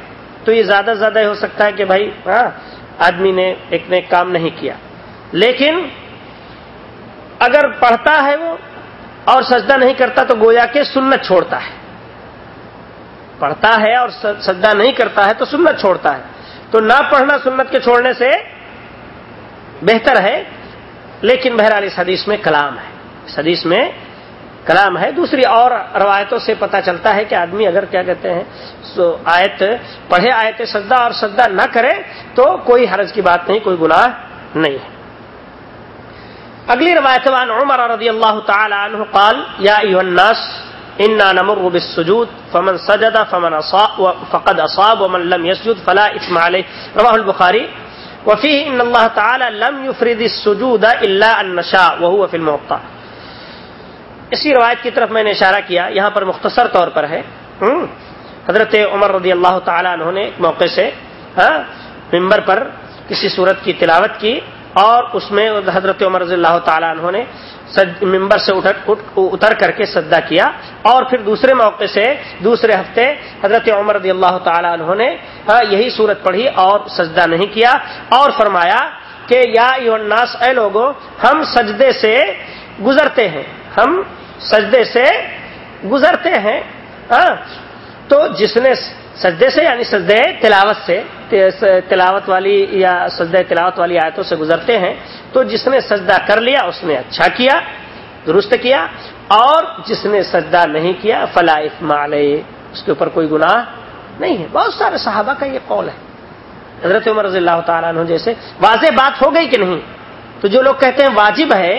تو یہ زیادہ زیادہ ہو سکتا ہے کہ بھائی ہاں آدمی نے ایک نے کام نہیں کیا۔ لیکن اگر پڑھتا ہے وہ اور سجدہ نہیں کرتا تو گویا کے سنت چھوڑتا ہے۔ پڑھتا ہے اور سجدہ نہیں کرتا ہے تو سنت چھوڑتا ہے۔ تو نہ پڑھنا سنت کے چھوڑنے سے بہتر ہے۔ لیکن بہرحال اس حدیث میں کلام ہے۔ اس حدیث میں کلام ہے۔ دوسری اور روایتوں سے پتا چلتا ہے کہ آدمی اگر کیا کہتے ہیں آیت پڑھے، آیت سجدہ اور سجدہ نہ کرے تو کوئی حرج کی بات نہیں، کوئی گناہ نہیں۔ ہے اگلی روایت وان عمر رضی اللہ تعالی عنہ قال، یا ایها الناس، انا نمر بالسجود، فمن سجد فمن اصاب، فقد اصاب، ومن لم يسجد فلا اثم عليه رواه البخاري وفی ان اللہ تعالی لم يفرض السجود الا النشاء وهو في الموقع اسی روایت کی طرف میں نے اشارہ کیا، یہاں پر مختصر طور پر ہے۔ حضرت عمر رضی اللہ تعالی عنہ نے ایک موقع سے ہاں، ممبر پر کسی صورت کی تلاوت کی۔ اور اس میں حضرت عمر رضی اللہ تعالیٰ عنہ نے ممبر سے اتر کر کے سجدہ کیا اور پھر دوسرے موقع سے دوسرے ہفتے حضرت عمر رضی اللہ تعالیٰ عنہ نے یہی صورت پڑھی اور سجدہ نہیں کیا اور فرمایا کہ یا الناس، اے لوگوں ہم سجدے سے گزرتے ہیں، ہم سجدے سے گزرتے ہیں تو جس نے سجدے سے یعنی سجدے تلاوت سے تلاوت والی یا سجدے تلاوت والی آیتوں سے گزرتے ہیں۔ تو جس نے سجدہ کر لیا، اس نے اچھا کیا، درست کیا، اور جس نے سجدہ نہیں کیا، فلا علیہ، اس کے اوپر کوئی گناہ نہیں ہے۔ بہت سارے صحابہ کا یہ قول ہے۔ حضرت عمر رضی اللہ تعالیٰ عنہ جیسے، واضح بات ہو گئی کہ نہیں؟ تو جو لوگ کہتے ہیں واجب ہے،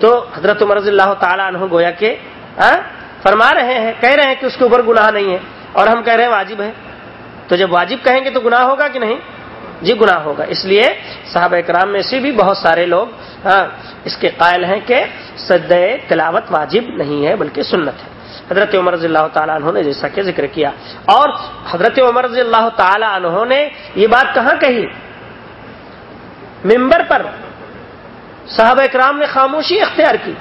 تو حضرت عمر رضی اللہ تعالیٰ عنہ گویا کہ ہاں، فرما رہے ہیں، کہہ رہے ہیں کہ اس کے اوپر گناہ نہیں ہے۔ اور ہم کہہ رہے ہیں واجب ہے۔ تو جب واجب کہیں گے تو گناہ ہوگا کہ نہیں؟ جی گناہ ہوگا۔ اس لیے صحابہ اکرام میں سے بھی بہت سارے لوگ ہاں اس کے قائل ہیں کہ سد تلاوت واجب نہیں ہے بلکہ سنت ہے۔ حضرت عمر رضی اللہ تعالیٰ عنہ نے جیسا کہ ذکر کیا۔ اور حضرت عمر رضی اللہ تعالیٰ عنہ نے یہ بات کہاں کہی؟ ممبر پر صحابہ اکرام نے خاموشی اختیار کی۔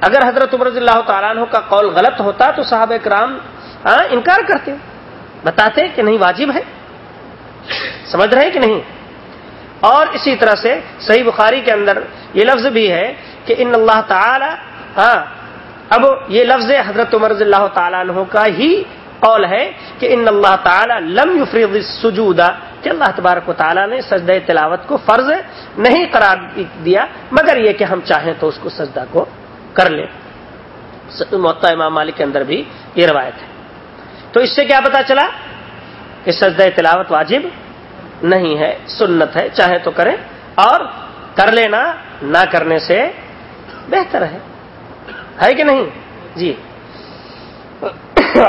اگر حضرت عمر رضی اللہ تعالیٰ عنہ کا قول غلط ہوتا تو صحابہ اکرام ہاں انکار کرتے بتاتے کہ نہیں، واجب ہے۔ سمجھ رہے کہ نہیں؟ اور اسی طرح سے صحیح بخاری کے اندر یہ لفظ بھی ہے کہ ان اللہ تعالی ہاں اب یہ لفظ حضرت عمر رضی اللہ تعالیٰ عنہ کا ہی قول ہے کہ ان اللہ تعالیٰ لم یفرض سجودا کہ اللہ تبارک و تعالیٰ نے سجدہ تلاوت کو فرض نہیں قرار دیا، مگر یہ کہ ہم چاہیں تو اس کو سجدہ کو کر لیں۔ معطا امام مالک کے اندر بھی یہ روایت ہے۔ تو اس سے کیا پتا چلا کہ سجدہ تلاوت واجب نہیں ہے، سنت ہے، چاہے تو کریں اور کر لینا نہ کرنے سے بہتر ہے۔ ہے کہ نہیں؟ جی۔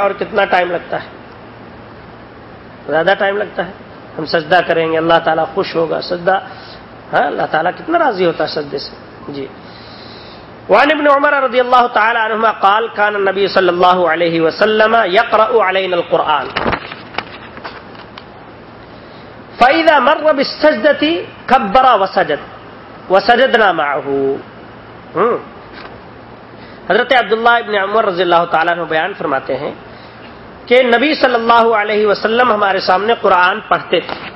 اور کتنا ٹائم لگتا ہے؟ زیادہ ٹائم لگتا ہے۔ ہم سجدہ کریں گے، اللہ تعالیٰ خوش ہوگا۔ سجدہ ہاں اللہ تعالیٰ کتنا راضی ہوتا ہے سجدے سے۔ جی۔ وعن ابن عمر رضی اللہ تعالی عنہما قال كان النبي صلی اللہ علیہ وسلم يقرأ علينا القرآن. فَإِذَا مَرَّ بِالسَّجْدَةِ كَبَّرَ وَسَجَدْ. وَسَجَدْنَا مَعَهُ. حضرت عبداللہ ابن عمر رضی اللہ تعالیٰ عنہ بیان فرماتے ہیں کہ نبی صلی اللہ علیہ وسلم ہمارے سامنے قرآن پڑھتے تھے.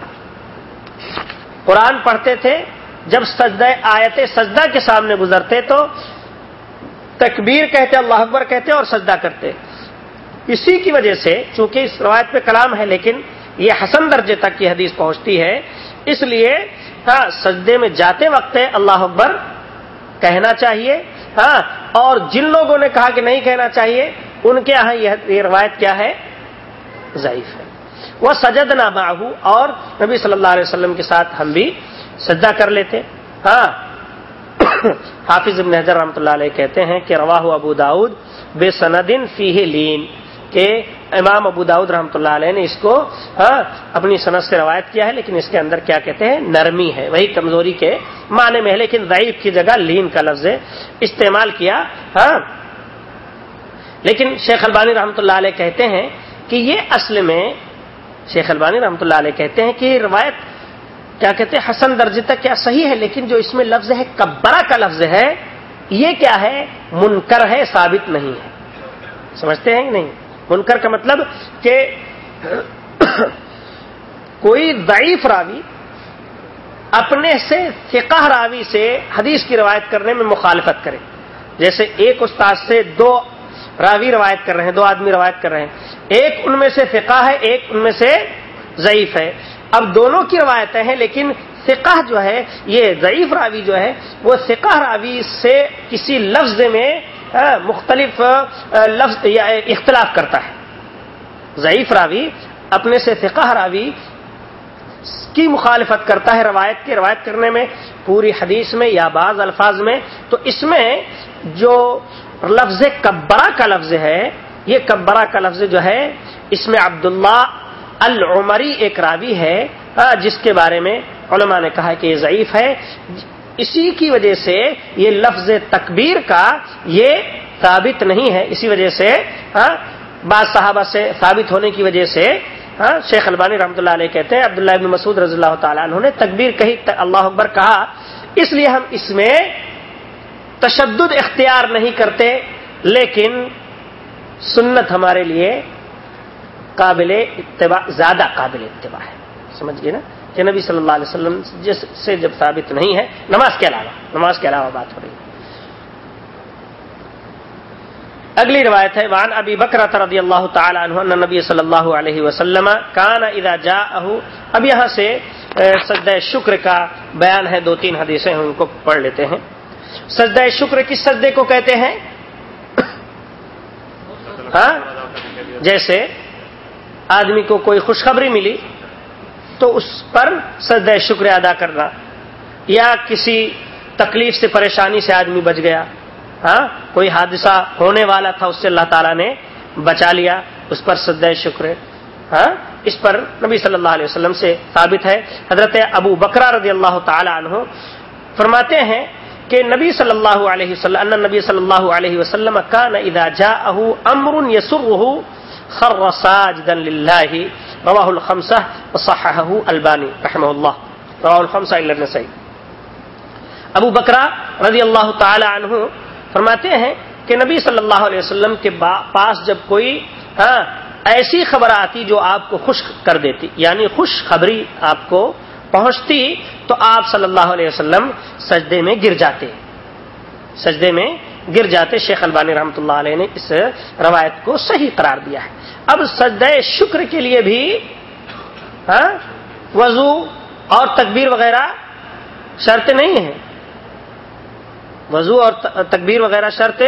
قرآن پڑھتے تھے. جب سجدہ آیت سجدہ کے سامنے گزرتے تو تکبیر کہتے، اللہ اکبر کہتے اور سجدہ کرتے۔ اسی کی وجہ سے چونکہ اس روایت پہ کلام ہے، لیکن یہ حسن درجے تک یہ حدیث پہنچتی ہے، اس لیے ہاں سجدے میں جاتے وقت اللہ اکبر کہنا چاہیے۔ ہاں اور جن لوگوں نے کہا کہ نہیں کہنا چاہیے، ان کے یہاں یہ روایت کیا ہے؟ ضعیف ہے۔ وہ سجد نہ باہو اور نبی صلی اللہ علیہ وسلم کے ساتھ ہم بھی سجدہ کر لیتے۔ ہاں حافظ ابن حضر رحمۃ اللہ علیہ کہتے ہیں کہ رواہ ابو داود بے سندن فی لین، کہ امام ابو داود رحمۃ اللہ علیہ نے اس کو ہاں، اپنی صنعت سے روایت کیا ہے، لیکن اس کے اندر کیا کہتے ہیں؟ نرمی ہے، وہی کمزوری کے معنی میں ہے، لیکن ضعیف کی جگہ لین کا لفظ استعمال کیا ہاں۔ لیکن شیخ البانی رحمۃ اللہ علیہ کہتے ہیں کہ یہ اصل میں، شیخ البانی رحمۃ اللہ علیہ کہتے ہیں کہ روایت کیا کہتے ہیں؟ حسن درجے تک کیا صحیح ہے؟ لیکن جو اس میں لفظ ہے کبرا کا لفظ ہے، یہ کیا ہے؟ منکر ہے، ثابت نہیں ہے۔ سمجھتے ہیں نہیں؟ منکر کا مطلب کہ کوئی ضعیف راوی اپنے سے، فقہ راوی سے حدیث کی روایت کرنے میں مخالفت کرے۔ جیسے ایک استاد سے دو راوی روایت کر رہے ہیں، دو آدمی روایت کر رہے ہیں۔ ایک ان میں سے فقہ ہے، ایک ان میں سے ضعیف ہے۔ اب دونوں کی روایتیں ہیں، لیکن فقہ جو ہے، یہ ضعیف راوی جو ہے، وہ فقہ راوی سے کسی لفظ میں مختلف لفظ یا اختلاف کرتا ہے۔ ضعیف راوی اپنے سے فقہ راوی کی مخالفت کرتا ہے روایت کی روایت کرنے میں، پوری حدیث میں یا بعض الفاظ میں۔ تو اس میں جو لفظ کبرا کا لفظ ہے، یہ کبرا کا لفظ جو ہے، اس میں عبداللہ العمری ایک راوی ہے جس کے بارے میں علماء نے کہا کہ یہ ضعیف ہے۔ اسی کی وجہ سے یہ لفظ تکبیر کا یہ ثابت نہیں ہے۔ اسی وجہ سے بعض صحابہ سے ثابت ہونے کی وجہ سے شیخ البانی رحمۃ اللہ علیہ کہتے ہیں، عبداللہ ابن مسعود رضی اللہ تعالیٰ انہوں نے تکبیر کہی اللہ اکبر کہا۔ اس لیے ہم اس میں تشدد اختیار نہیں کرتے، لیکن سنت ہمارے لیے قابل اتباع، زیادہ قابل اتباع ہے۔ سمجھ گئے نا؟ کہ نبی صلی اللہ علیہ وسلم جس سے جب ثابت نہیں ہے، نماز کے علاوہ، نماز کے علاوہ بات ہو رہی ہے۔ اگلی روایت ہے وان ابی بکرا رضی اللہ تعالی عنہ نبی صلی اللہ علیہ وسلم کان اذا جاءه، اب یہاں سے سجدہ شکر کا بیان ہے، دو تین حدیثیں ان کو پڑھ لیتے ہیں۔ سجدہ شکر کس سجدے کو کہتے ہیں؟ ہاں؟ جیسے آدمی کو کوئی خوشخبری ملی تو اس پر سجدہ شکر ادا کرنا یا کسی تکلیف سے پریشانی سے آدمی بچ گیا ہاں؟ کوئی حادثہ ہونے والا تھا، اس سے اللہ تعالیٰ نے بچا لیا، اس پر سجدہ شکر ہاں؟ اس پر نبی صلی اللہ علیہ وسلم سے ثابت ہے۔ حضرت ابو بکرا رضی اللہ تعالی عنہ فرماتے ہیں کہ نبی صلی اللہ علیہ وسلم نبی صلی اللہ علیہ وسلم کان اذا جاءه امر يسره خر ساجدا لله رواه الخمسه وصححه الباني رحمه الله رواه الخمسه الا النسائي ابو بکرا رضی اللہ تعالی عنہ فرماتے ہیں کہ نبی صلی اللہ علیہ وسلم کے پاس جب کوئی ہاں ایسی خبر آتی جو آپ کو خوش کر دیتی یعنی خوش خبری آپ کو پہنچتی، تو آپ صلی اللہ علیہ وسلم سجدے میں گر جاتے، سجدے میں گر جاتے شیخ البانی رحمۃ اللہ علیہ نے اس روایت کو صحیح قرار دیا ہے۔ اب سجدہ شکر کے لیے بھی ہاں وضو اور تکبیر وغیرہ شرط نہیں ہے وضو اور تکبیر وغیرہ شرط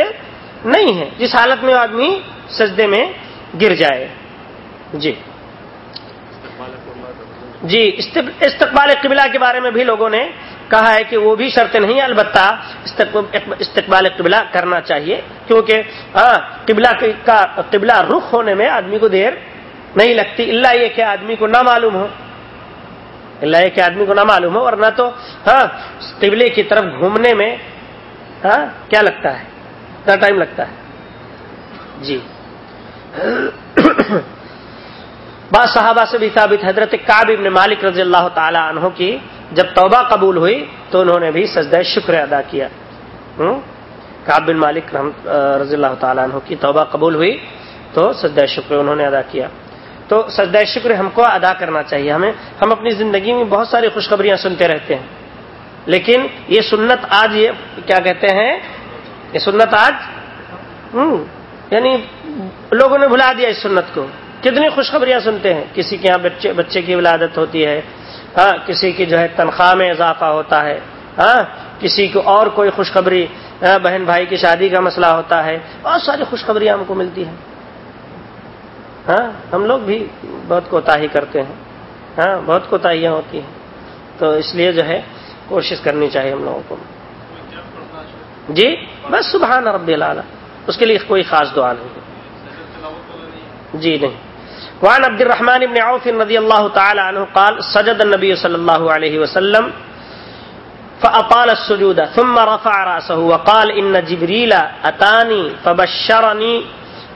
نہیں ہے جس حالت میں آدمی سجدے میں گر جائے۔ جی۔ جی استقبال قبلہ کے بارے میں بھی لوگوں نے کہا ہے کہ وہ بھی شرط نہیں البتہ استقبال قبلہ کرنا چاہیے، کیونکہ ہاں قبلہ کا قبلہ رخ ہونے میں آدمی کو دیر نہیں لگتی۔ اللہ یہ کہ آدمی کو نہ معلوم ہو۔ اللہ یہ کہ آدمی کو نہ معلوم ہو اور نہ تو ہاں قبلے کی طرف گھومنے میں ہاں کیا لگتا ہے؟ کیا ٹائم لگتا ہے؟ جی۔ بعض صحابہ سے بھی ثابت حضرت کاب ابن مالک رضی اللہ تعالی عنہ کی جب توبہ قبول ہوئی تو انہوں نے بھی سجدہ شکر ادا کیا۔ کاب بن مالک رضی اللہ تعالیٰ عنہ کی توبہ قبول ہوئی تو سجدہ شکر انہوں نے ادا کیا۔ تو سجدہ شکر ہم کو ادا کرنا چاہیے۔ ہمیں ہم اپنی زندگی میں بہت ساری خوشخبریاں سنتے رہتے ہیں۔ لیکن یہ سنت آج یہ کیا کہتے ہیں؟ یہ سنت آج یعنی لوگوں نے بھلا دیا اس سنت کو۔ کتنی خوشخبریاں سنتے ہیں۔ کسی کے یہاں بچے بچے کی ولادت ہوتی ہے ہاں کسی کی جو ہے تنخواہ میں اضافہ ہوتا ہے ہاں کسی کو اور کوئی خوشخبری ہاں، بہن بھائی کی شادی کا مسئلہ ہوتا ہے، بہت ساری خوشخبریاں ہم کو ملتی ہیں۔ ہاں ہم لوگ بھی بہت کوتاہی کرتے ہیں۔ ہاں بہت کوتاہیاں ہوتی ہیں۔ تو اس لیے جو ہے کوشش کرنی چاہیے ہم لوگوں کو۔ جی بس سبحان رب العالی۔ اس کے لیے کوئی خاص دعا نہیں۔ جی نہیں۔ وعن عبد الرحمن بن عوف رضی اللہ تعالی عنہ قال، سجد النبی صلی اللہ علیہ وسلم فأطال السجود ثم رفع رأسه وقال، إن جبريل أتاني فبشرني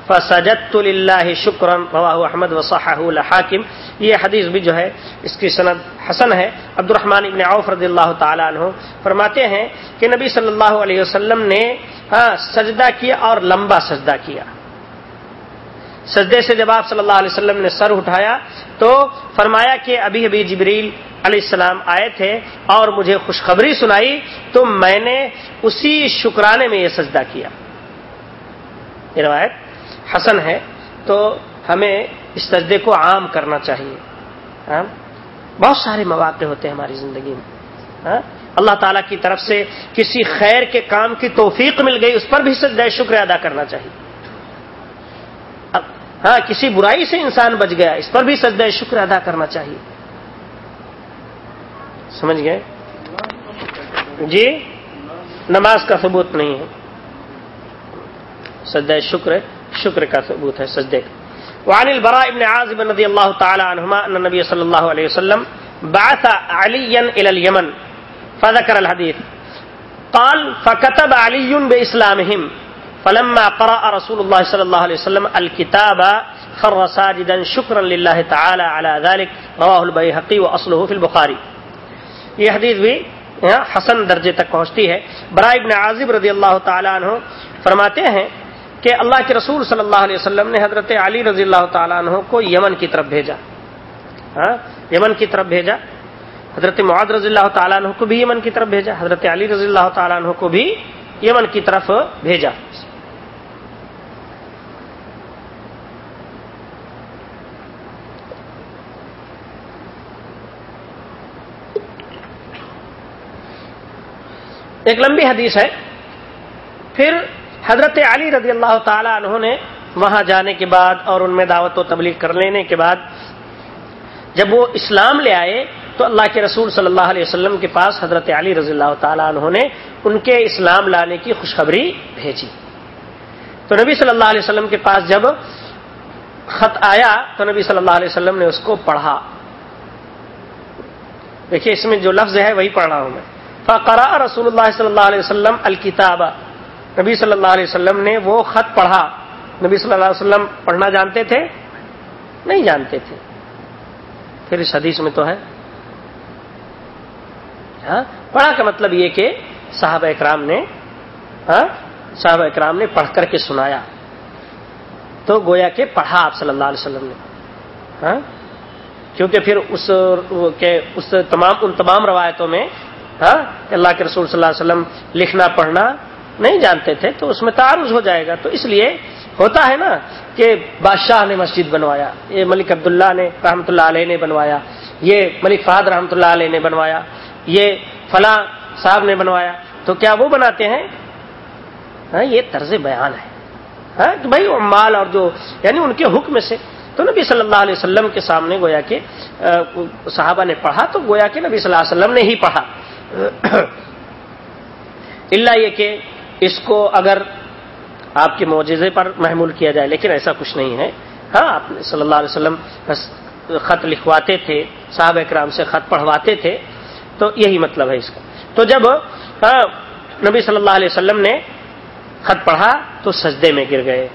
فسجدت لله شكرا رواه احمد وصححه الحاكم یہ حدیث بھی جو ہے، اس کی سند حسن ہے۔ عبد الرحمن ابن عوف رضی اللہ تعالی عنہ فرماتے ہیں کہ نبی صلی اللہ علیہ وسلم نے ہاں، سجدہ کیا اور لمبا سجدہ کیا۔ سجدے سے جب آپ صلی اللہ علیہ وسلم نے سر اٹھایا تو فرمایا کہ ابھی ابھی جبریل علیہ السلام آئے تھے اور مجھے خوشخبری سنائی تو میں نے اسی شکرانے میں یہ سجدہ کیا۔ یہ روایت حسن ہے تو ہمیں اس سجدے کو عام کرنا چاہیے۔ ہاں؟ بہت سارے مواقع ہوتے ہیں ہماری زندگی میں۔ ہاں؟ اللہ تعالیٰ کی طرف سے کسی خیر کے کام کی توفیق مل گئی، اس پر بھی سجدہ شکر ادا کرنا چاہیے۔ ہاں کسی برائی سے انسان بچ گیا، اس پر بھی سجدہ شکر ادا کرنا چاہیے۔ سمجھ گئے؟ جی؟ نماز کا ثبوت نہیں ہے۔ سجدہ شکر شکر کا ثبوت ہے، سجدے۔ کا وعن البراء ابن عازب رضی اللہ تعالی عنہما ان نبی صلی اللہ علیہ وسلم بعث علیا الى اليمن فذكر الحديث قال فكتب علي باسلامهم فلما قرأ رسول الله صلى الله عليه وسلم الكتاب خر ساجدا شكرا لله تعالى على ذلك. رواه البيهقي واصله في البخاري. یہ حدیث بھی حسن درجے تک پہنچتی ہے۔ برائے ابن عازب رضی اللہ تعالی عنہ فرماتے ہیں کہ اللہ کے رسول صلی اللہ علیہ وسلم نے حضرت علی رضی اللہ تعالیٰ عنہ کو یمن کی طرف بھیجا۔ ہاں یمن کی طرف بھیجا۔ حضرت معاد رضی اللہ تعالیٰ عنہ کو بھی یمن کی طرف بھیجا۔ حضرت علی رضی اللہ تعالیٰ عنہ کو بھی یمن کی طرف بھیجا۔ ایک لمبی حدیث ہے۔ پھر حضرت علی رضی اللہ تعالی عنہ نے وہاں جانے کے بعد اور ان میں دعوت و تبلیغ کر لینے کے بعد جب وہ اسلام لے آئے تو اللہ کے رسول صلی اللہ علیہ وسلم کے پاس حضرت علی رضی اللہ تعالیٰ عنہ نے ان کے اسلام لانے کی خوشخبری بھیجی۔ تو نبی صلی اللہ علیہ وسلم کے پاس جب خط آیا تو نبی صلی اللہ علیہ وسلم نے اس کو پڑھا۔ دیکھیے اس میں جو لفظ ہے وہی پڑھ رہا ہوں میں۔ فقرا رسول اللہ صلی اللہ علیہ وسلم الکتاب نبی صلی اللہ علیہ وسلم نے وہ خط پڑھا۔ نبی صلی اللہ علیہ وسلم پڑھنا جانتے تھے؟ نہیں جانتے تھے۔ پھر اس حدیث میں تو ہے۔ ہاں؟ پڑھا کا مطلب یہ کہ صاحب اکرام نے ہاں؟ صاحب اکرام نے پڑھ کر کے سنایا۔ تو گویا کہ پڑھا آپ صلی اللہ علیہ وسلم نے۔ ہاں؟ کیونکہ پھر اس کے اس تمام، ان تمام روایتوں میں ہاں اللہ کے رسول صلی اللہ علیہ وسلم لکھنا پڑھنا نہیں جانتے تھے تو اس میں تعارض ہو جائے گا۔ تو اس لیے ہوتا ہے نا کہ بادشاہ نے مسجد بنوایا، یہ ملک عبداللہ نے رحمۃ اللہ علیہ نے بنوایا، یہ ملک فہد رحمۃ اللہ علیہ نے بنوایا، یہ فلاں صاحب نے بنوایا۔ تو کیا وہ بناتے ہیں؟ ہاں یہ طرز بیان ہے۔ ہاں بھائی مال اور جو یعنی ان کے حکم سے۔ تو نبی صلی اللہ علیہ وسلم کے سامنے گویا کہ صحابہ نے پڑھا تو گویا کہ نبی صلی اللہ علیہ وسلم نے ہی پڑھا۔ اللہ یہ کہ اس کو اگر آپ کے معجزے پر محمول کیا جائے، لیکن ایسا کچھ نہیں ہے۔ ہاں آپ صلی اللہ علیہ وسلم خط لکھواتے تھے صاحب اکرام سے خط پڑھواتے تھے، تو یہی مطلب ہے اس کا۔ تو جب ہاں، نبی صلی اللہ علیہ وسلم نے خط پڑھا، تو سجدے میں گر گئے۔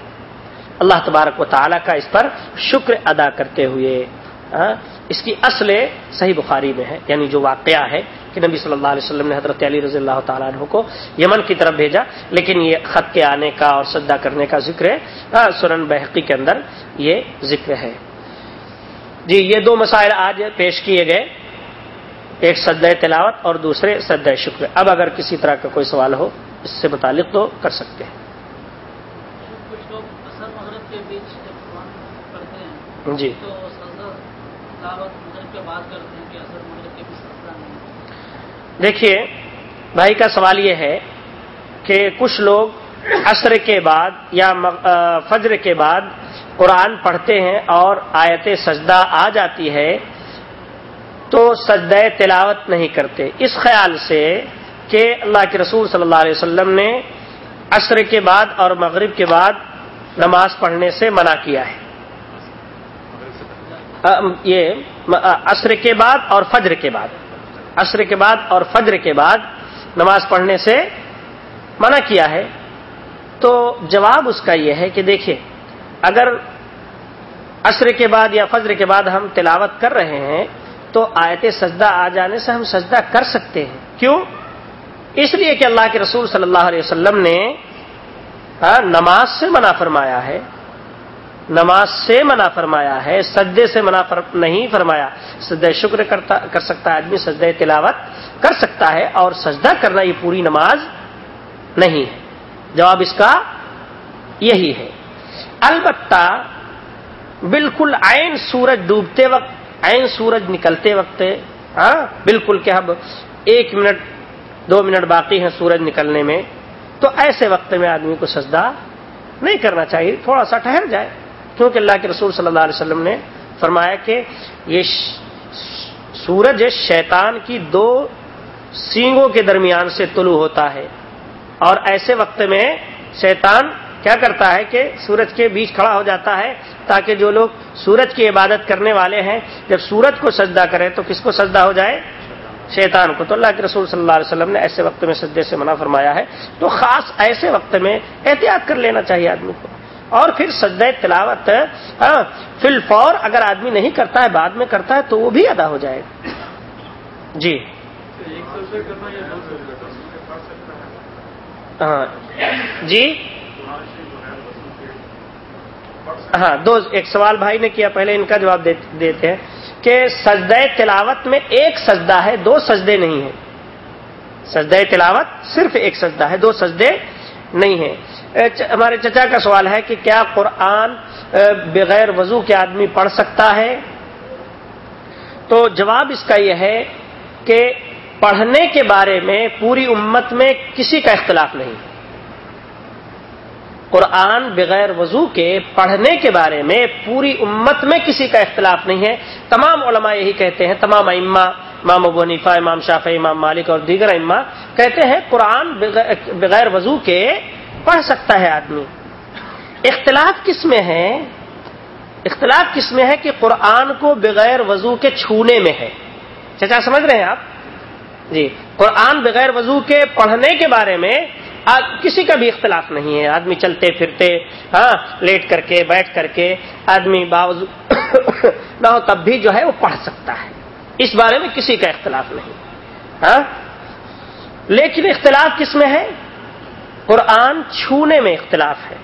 اللہ تبارک و تعالیٰ کا اس پر شکر ادا کرتے ہوئے ہاں، اس کی اصل صحیح بخاری میں ہے یعنی جو واقعہ ہے کہ نبی صلی اللہ علیہ وسلم نے حضرت علی رضی اللہ تعالیٰ عنہ کو یمن کی طرف بھیجا لیکن یہ خط کے آنے کا اور سدا کرنے کا ذکر ہے سنن بحقی کے اندر یہ ذکر ہے۔ جی یہ دو مسائل آج پیش کیے گئے ایک سد تلاوت اور دوسرے سد شکر۔ اب اگر کسی طرح کا کوئی سوال ہو اس سے متعلق تو کر سکتے ہیں۔ جی۔ دیکھیے بھائی کا سوال یہ ہے کہ کچھ لوگ عصر کے بعد یا فجر کے بعد قرآن پڑھتے ہیں اور آیت سجدہ آ جاتی ہے تو سجدہ تلاوت نہیں کرتے۔ اس خیال سے کہ اللہ کے رسول صلی اللہ علیہ وسلم نے عصر کے بعد اور مغرب کے بعد نماز پڑھنے سے منع کیا ہے۔ یہ عصر کے بعد اور فجر کے بعد۔ عصر کے بعد اور فجر کے بعد نماز پڑھنے سے منع کیا ہے۔ تو جواب اس کا یہ ہے کہ دیکھیے اگر عصر کے بعد یا فجر کے بعد ہم تلاوت کر رہے ہیں، تو آیت سجدہ آ جانے سے ہم سجدہ کر سکتے ہیں۔ کیوں؟ اس لیے کہ اللہ کے رسول صلی اللہ علیہ وسلم نے ہاں، نماز سے منع فرمایا ہے۔ نماز سے منع فرمایا ہے، سجدے سے منع نہیں فرمایا۔ سجدہ شکر کرتا کر سکتا ہے آدمی، سجدہ تلاوت کر سکتا ہے اور سجدہ کرنا یہ پوری نماز نہیں ہے۔ جواب اس کا یہی ہے۔ البتہ بالکل عین سورج ڈوبتے وقت، عین سورج نکلتے وقت ہاں بالکل کہ اب ایک منٹ، دو منٹ باقی ہیں سورج نکلنے میں، تو ایسے وقت میں آدمی کو سجدہ نہیں کرنا چاہیے، تھوڑا سا ٹھہر جائے۔ کیونکہ اللہ کے رسول صلی اللہ علیہ وسلم نے فرمایا کہ یہ سورج شیطان کی دو سینگوں کے درمیان سے طلوع ہوتا ہے اور ایسے وقت میں شیطان کیا کرتا ہے کہ سورج کے بیچ کھڑا ہو جاتا ہے تاکہ جو لوگ سورج کی عبادت کرنے والے ہیں، جب سورج کو سجدہ کریں تو کس کو سجدہ ہو جائے؟ شیطان کو۔ تو اللہ کے رسول صلی اللہ علیہ وسلم نے ایسے وقت میں سجدے سے منع فرمایا ہے۔ تو خاص ایسے وقت میں احتیاط کر لینا چاہیے آدمی کو۔ اور پھر سجدہ تلاوت ہاں فل فور اگر آدمی نہیں کرتا ہے، بعد میں کرتا ہے تو وہ بھی ادا ہو جائے گا۔ جی۔ ہاں۔ جی۔ ہاں دو، ایک سوال بھائی نے کیا، پہلے ان کا جواب دیتے ہیں کہ سجدہ تلاوت میں ایک سجدہ ہے، دو سجدے نہیں ہیں۔ سجدہ تلاوت صرف ایک سجدہ ہے، دو سجدے نہیں ہیں ہمارے چچا کا سوال ہے کہ کیا قرآن بغیر وضو کے آدمی پڑھ سکتا ہے؟ تو جواب اس کا یہ ہے کہ پڑھنے کے بارے میں پوری امت میں کسی کا اختلاف نہیں۔ قرآن بغیر وضو کے پڑھنے کے بارے میں پوری امت میں کسی کا اختلاف نہیں ہے۔ تمام علماء یہی کہتے ہیں، تمام اما امام ابو حنیفہ، امام شاف امام مالک اور دیگر اما کہتے ہیں، قرآن بغیر وضو کے پڑھ سکتا ہے آدمی۔ اختلاف کس میں ہے؟ اختلاف کس میں ہے کہ قرآن کو بغیر وضو کے چھونے میں ہے؟ چچا سمجھ رہے ہیں آپ؟ جی قرآن بغیر وضو کے پڑھنے کے بارے میں کسی کا بھی اختلاف نہیں ہے۔ آدمی چلتے پھرتے ہاں لیٹ کر کے، بیٹھ کر کے آدمی باوضو نہ ہو تب بھی جو ہے وہ پڑھ سکتا ہے۔ اس بارے میں کسی کا اختلاف نہیں۔ ہاں؟ لیکن اختلاف کس میں ہے؟ قرآن چھونے میں اختلاف ہے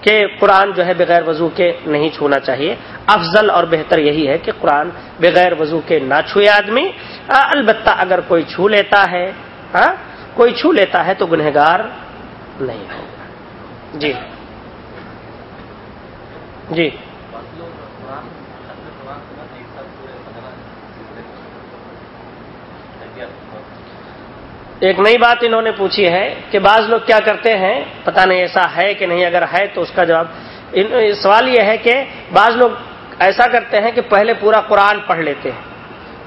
کہ قرآن جو ہے بغیر وضو کے نہیں چھونا چاہیے۔ افضل اور بہتر یہی ہے کہ قرآن بغیر وضو کے نہ چھوئے آدمی۔ البتہ اگر کوئی چھو لیتا ہے ہاں؟ کوئی چھو لیتا ہے تو گنہگار نہیں ہوگا۔ جی۔ جی۔ ایک نئی بات انہوں نے پوچھی ہے کہ بعض لوگ کیا کرتے ہیں؟ پتہ نہیں ایسا ہے کہ نہیں، اگر ہے تو اس کا جواب۔ سوال یہ ہے کہ بعض لوگ ایسا کرتے ہیں کہ پہلے پورا قرآن پڑھ لیتے ہیں،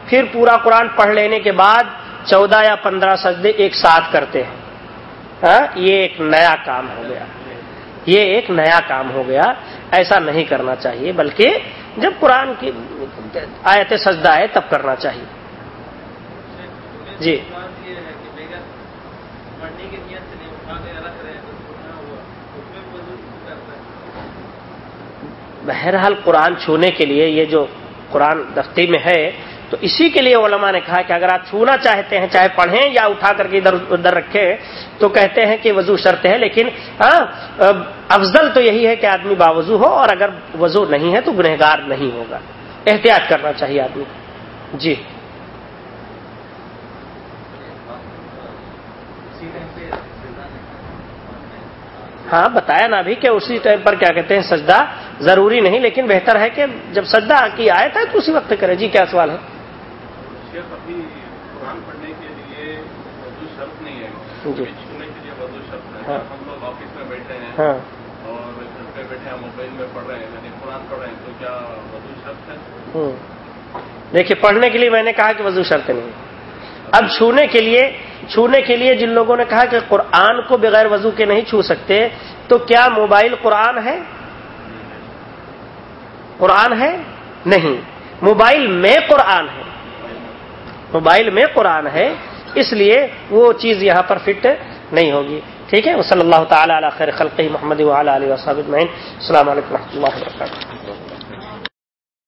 پھر پورا قرآن پڑھ لینے کے بعد چودہ یا پندرہ سجدے ایک ساتھ کرتے ہیں۔ ہاں یہ ایک نیا کام ہو گیا۔ یہ ایک نیا کام ہو گیا۔ ایسا نہیں کرنا چاہیے، بلکہ جب قرآن کی آیت سجدہ ہے تب کرنا چاہیے۔ جی۔ بہرحال قرآن چھونے کے لیے یہ جو قرآن دفتی میں ہے تو اسی کے لیے علماء نے کہا کہ اگر آپ چھونا چاہتے ہیں چاہے پڑھیں یا اٹھا کر کے ادھر ادھر رکھیں تو کہتے ہیں کہ وضو شرط ہے لیکن ہاں افضل تو یہی ہے کہ آدمی باوضو ہو اور اگر وضو نہیں ہے تو گنہگار نہیں ہوگا۔ احتیاط کرنا چاہیے آدمی جی۔ ہاں بتایا نا بھی کہ اسی ٹائم پر کیا کہتے ہیں سجدہ ضروری نہیں لیکن بہتر ہے کہ جب سجدہ کی آئے تھا تو اسی وقت کرے۔ جی کیا سوال ہے؟ قرآن پڑھنے کے لیے شرط نہیں ہے۔ جی۔ چھونے کے لیے شرط ہے۔ ہم لوگ آفس میں بیٹھے ہیں ہاں۔ اور گھر پہ بیٹھے ہیں موبائل میں پڑھ رہے ہیں یعنی قرآن پڑھ رہے ہیں تو کیا وضو شرط ہے؟ دیکھیے پڑھنے کے لیے میں نے کہا کہ وضو شرط نہیں اب چھونے کے لیے چھونے کے لیے جن لوگوں نے کہا کہ قرآن کو بغیر وضو کے نہیں چھو سکتے تو کیا موبائل قرآن ہے؟ قرآن ہے؟ نہیں۔ موبائل میں قرآن ہے۔ موبائل میں قرآن ہے، اس لیے وہ چیز یہاں پر فٹ نہیں ہوگی۔ ٹھیک ہے؟ صلی اللہ تعالیٰ علیہ خیر خلقی محمد علیہ وسلم السلام علیکم و رحمۃ اللہ وبرکاتہ۔